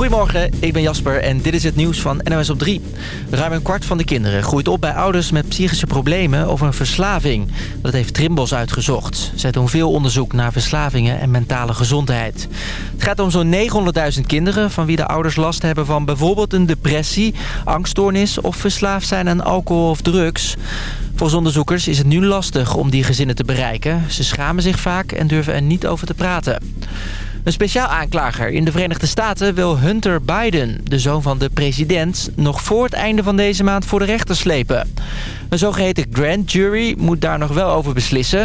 Goedemorgen, ik ben Jasper en dit is het nieuws van NOS op 3. Ruim een kwart van de kinderen groeit op bij ouders met psychische problemen of een verslaving. Dat heeft Trimbos uitgezocht. Zij doen veel onderzoek naar verslavingen en mentale gezondheid. Het gaat om zo'n 900.000 kinderen van wie de ouders last hebben van bijvoorbeeld een depressie, angststoornis of verslaafd zijn aan alcohol of drugs. Volgens onderzoekers is het nu lastig om die gezinnen te bereiken. Ze schamen zich vaak en durven er niet over te praten. Een speciaal aanklager in de Verenigde Staten wil Hunter Biden, de zoon van de president, nog voor het einde van deze maand voor de rechter slepen. Een zogeheten grand jury moet daar nog wel over beslissen.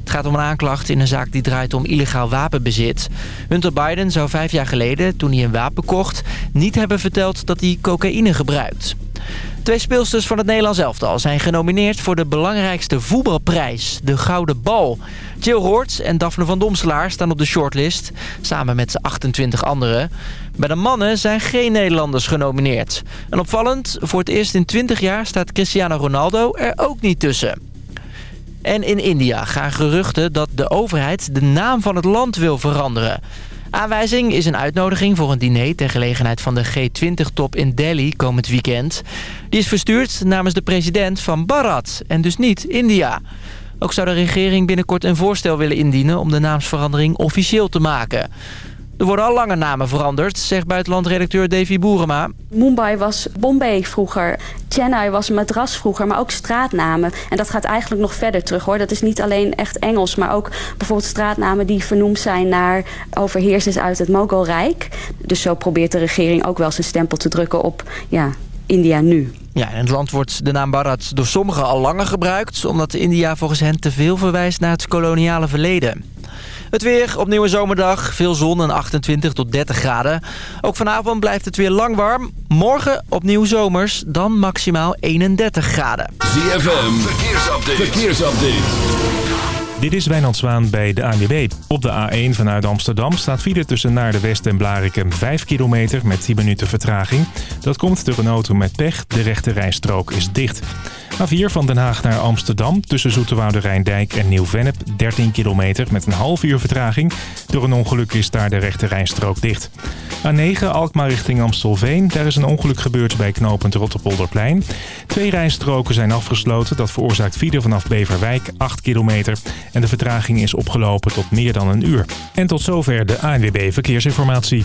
Het gaat om een aanklacht in een zaak die draait om illegaal wapenbezit. Hunter Biden zou vijf jaar geleden, toen hij een wapen kocht, niet hebben verteld dat hij cocaïne gebruikt. Twee speelsters van het Nederlands elftal zijn genomineerd voor de belangrijkste voetbalprijs, de Gouden Bal. Jill Hoorts en Daphne van Domselaar staan op de shortlist, samen met 28 anderen. Bij de mannen zijn geen Nederlanders genomineerd. En opvallend, voor het eerst in 20 jaar staat Cristiano Ronaldo er ook niet tussen. En in India gaan geruchten dat de overheid de naam van het land wil veranderen. Aanwijzing is een uitnodiging voor een diner ter gelegenheid van de G20-top in Delhi komend weekend. Die is verstuurd namens de president van Bharat en dus niet India. Ook zou de regering binnenkort een voorstel willen indienen om de naamsverandering officieel te maken. Er worden al lange namen veranderd, zegt buitenlandredacteur Davy Boerema. Mumbai was Bombay vroeger. Chennai was Madras vroeger, maar ook straatnamen. En dat gaat eigenlijk nog verder terug hoor. Dat is niet alleen echt Engels, maar ook bijvoorbeeld straatnamen die vernoemd zijn naar overheersers uit het Mogolrijk. Dus zo probeert de regering ook wel zijn stempel te drukken op ja, India nu. Ja, in het land wordt de naam Bharat door sommigen al langer gebruikt... omdat India volgens hen te veel verwijst naar het koloniale verleden. Het weer, opnieuw een zomerdag. Veel zon en 28 tot 30 graden. Ook vanavond blijft het weer lang warm. Morgen opnieuw zomers, dan maximaal 31 graden. ZFM, verkeersupdate. verkeersupdate. Dit is Wijnand Zwaan bij de ANWB. Op de A1 vanuit Amsterdam staat file tussen naar de West en Blarikum 5 kilometer met 10 minuten vertraging. Dat komt door een auto met pech. De rechte rijstrook is dicht. A4 van Den Haag naar Amsterdam tussen Zoeterwoude Rijndijk en Nieuw-Vennep 13 kilometer met een half uur vertraging. Door een ongeluk is daar de rechte rijstrook dicht. A9 Alkmaar richting Amstelveen. Daar is een ongeluk gebeurd bij knooppunt Rotterpolderplein. Twee rijstroken zijn afgesloten. Dat veroorzaakt file vanaf Beverwijk 8 kilometer. En de vertraging is opgelopen tot meer dan een uur. En tot zover de ANWB Verkeersinformatie.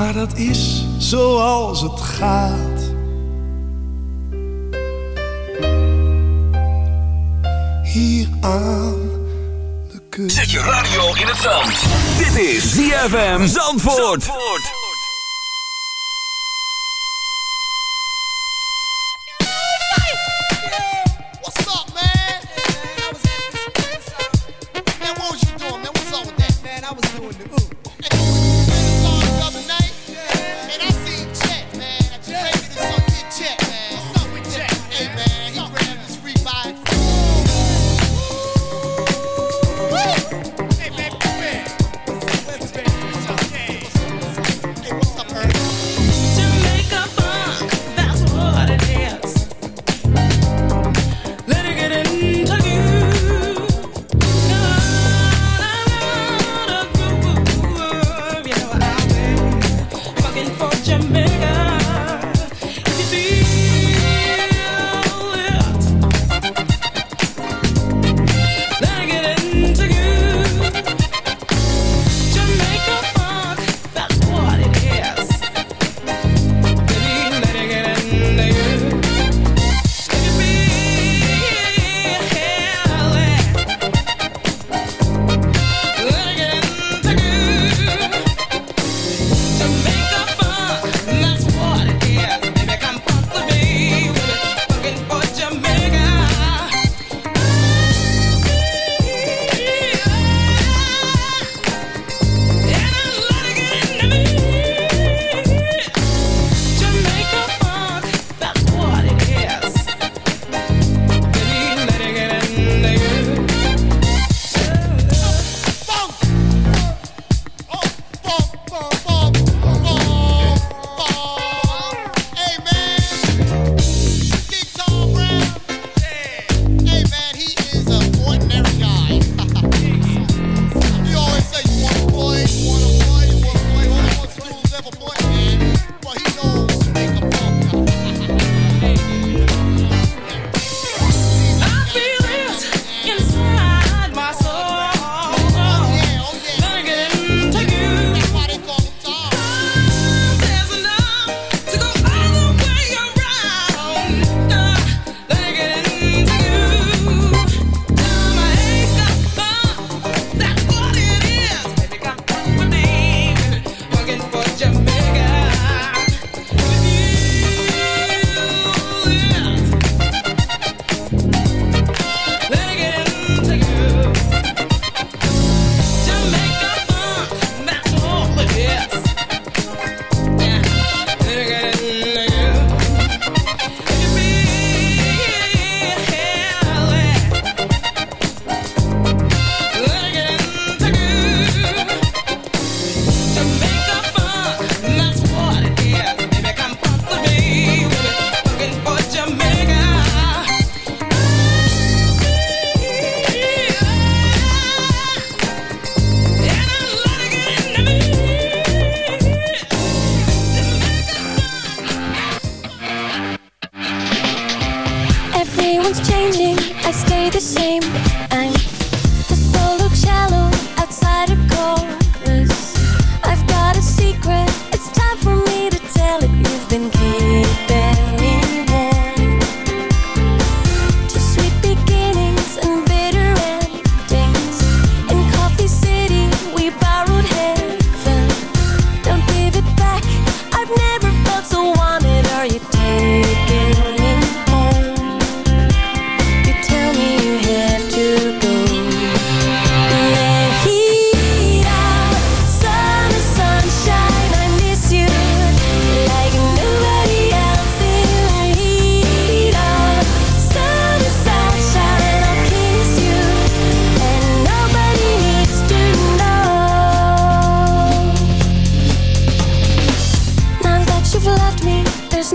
Maar dat is zoals het gaat. Hier aan de kust. Zet je radio in het zand. Dit is ZFM Zandvoort. What's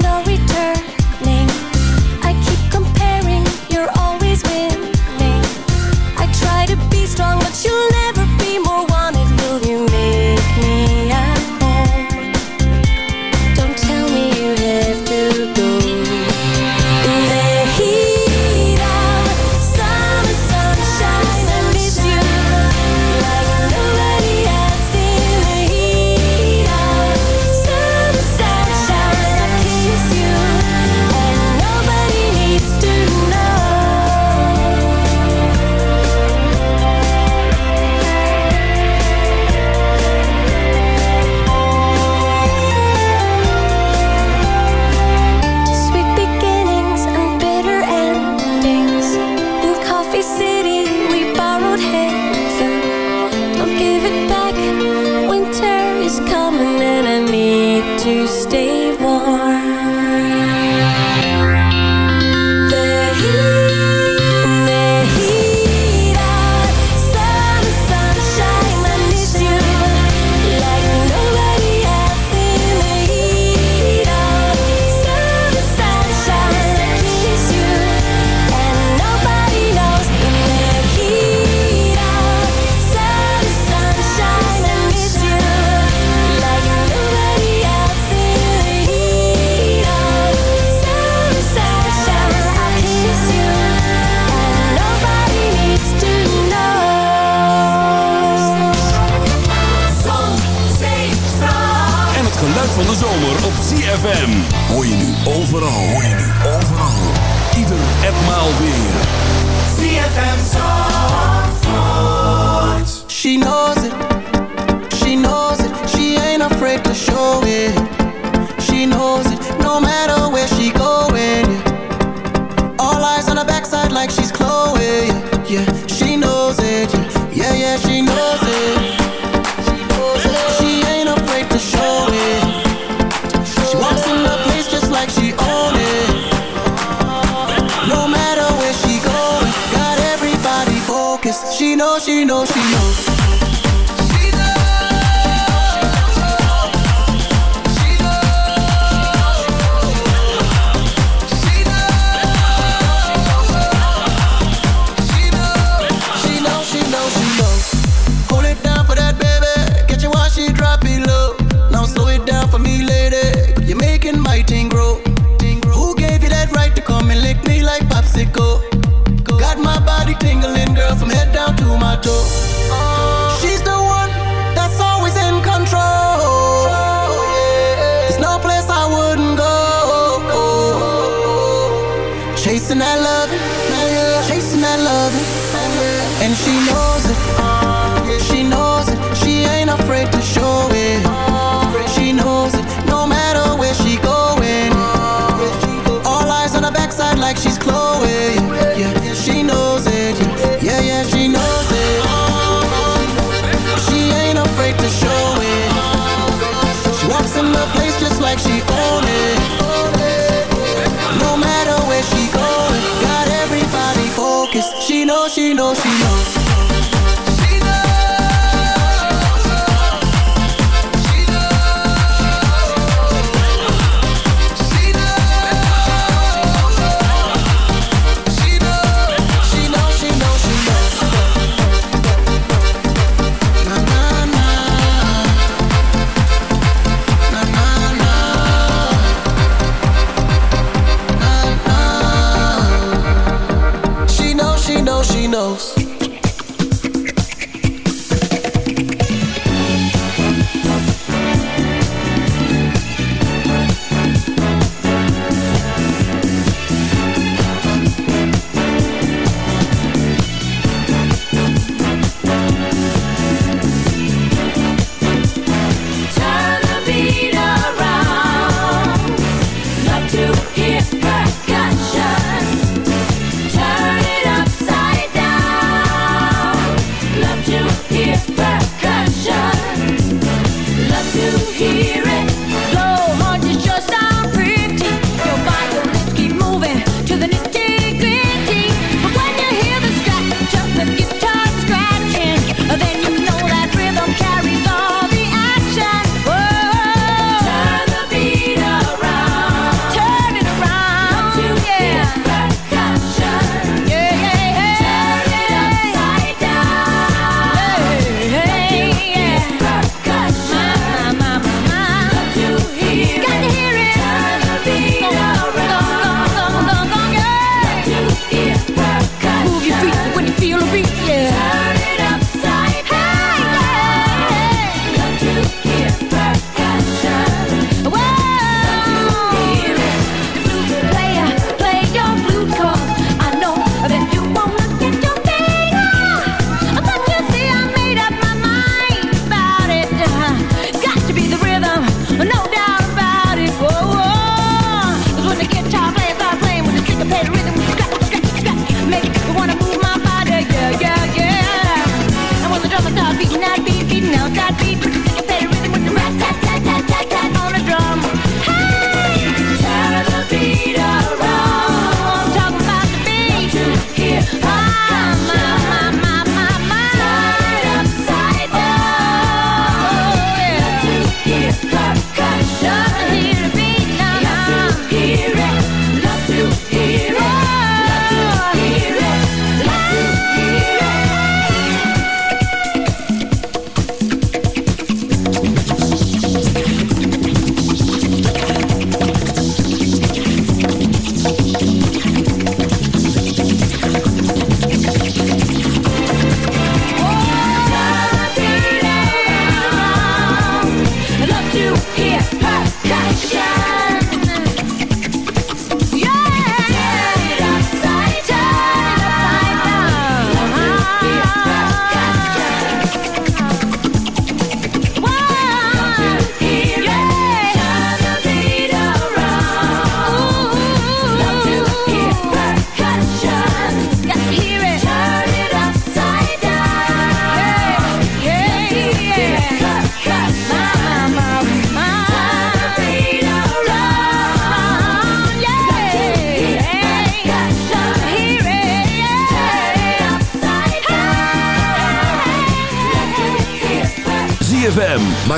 no return. she know she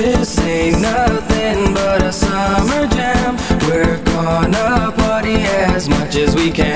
This ain't nothing but a summer jam. We're gonna party as much as we can.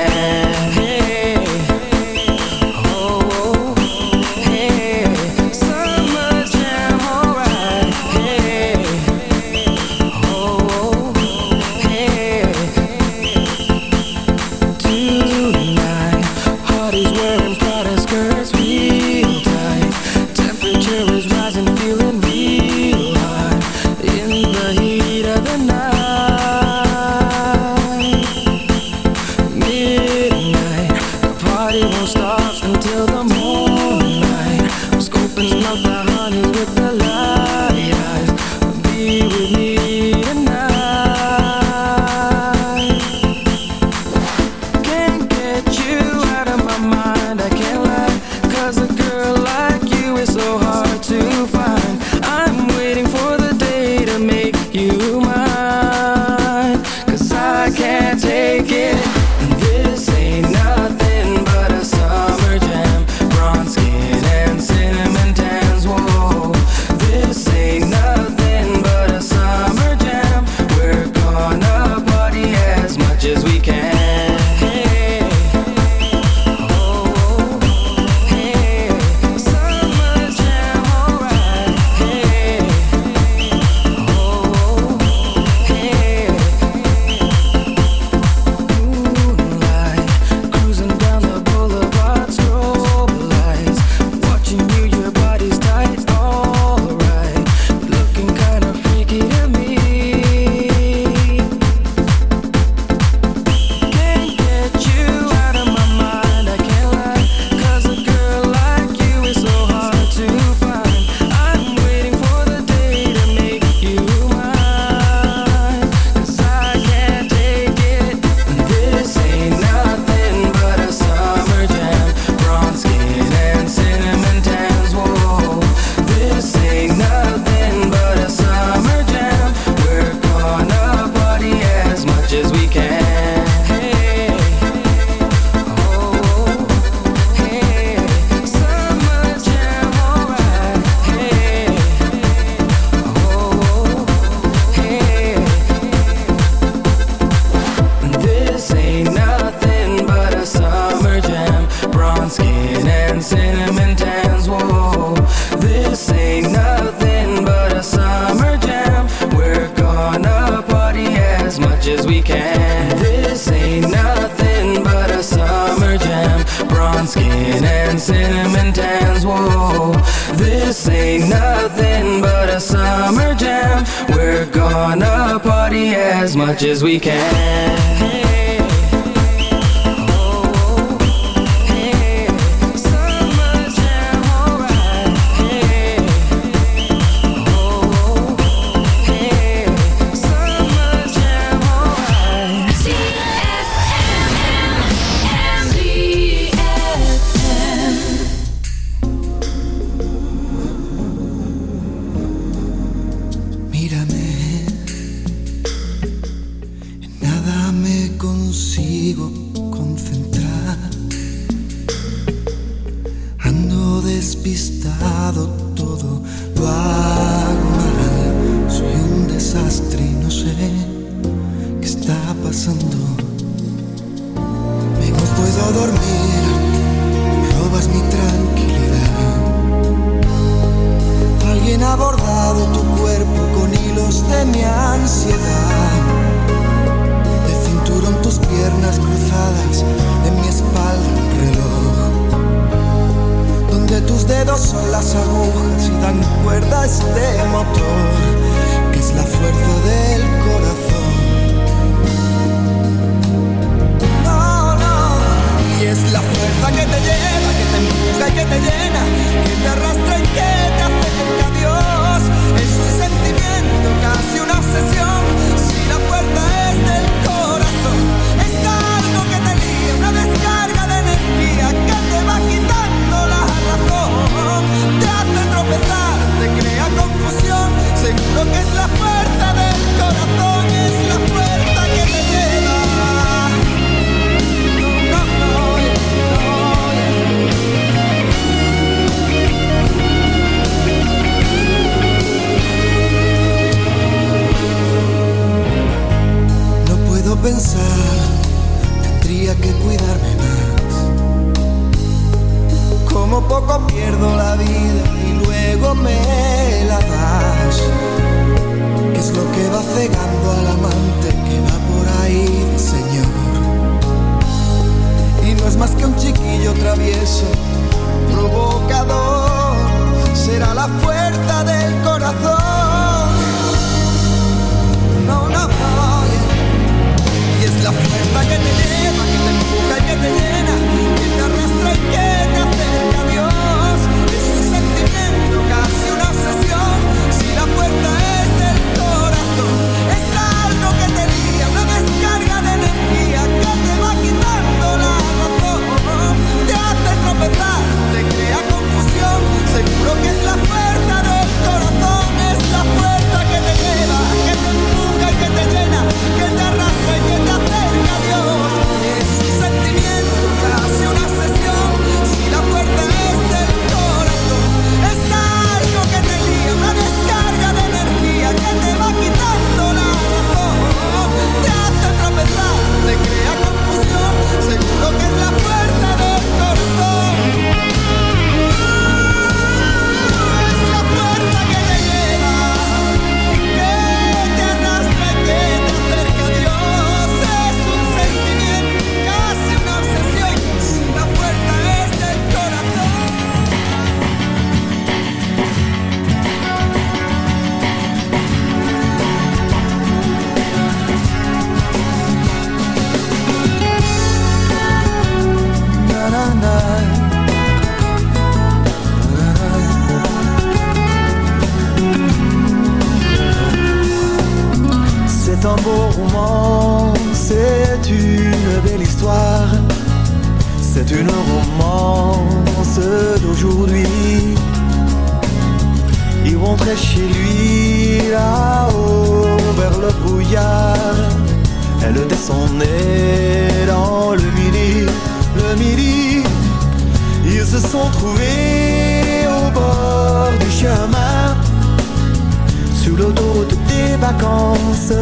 Des vacances.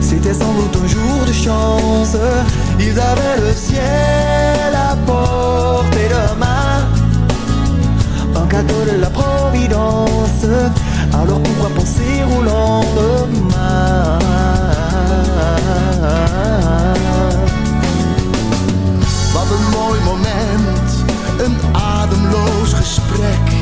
C'était sans doute un jour de chance. Ils avaient le ciel à portée de main. Un cadeau de la Providence. Alors pourquoi penser au lendemain? Wat een mooi moment, een ademloos gesprek.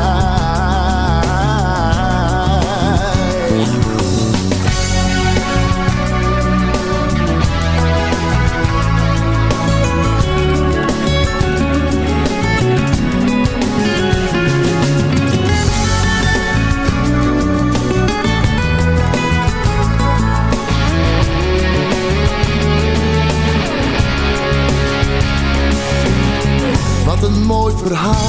Verhaal,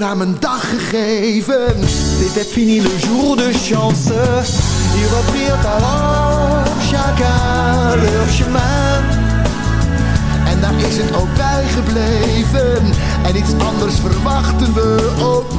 kleur aan mijn dag gegeven. C'était fini le jour de chance. Ils reprirent alors chacun leur chemin. En daar is het ook bij gebleven. En iets anders verwachten we ook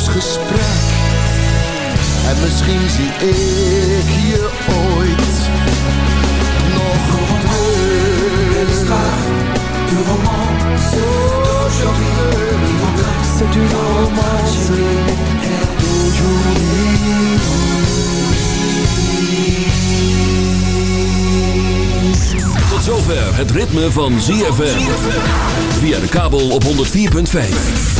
ademloos gesprek. En misschien zie ik je ooit nog terug. Du d'aujourd'hui, C'est une romance. Tot zover het ritme van ZFM. Via de kabel op 104.5.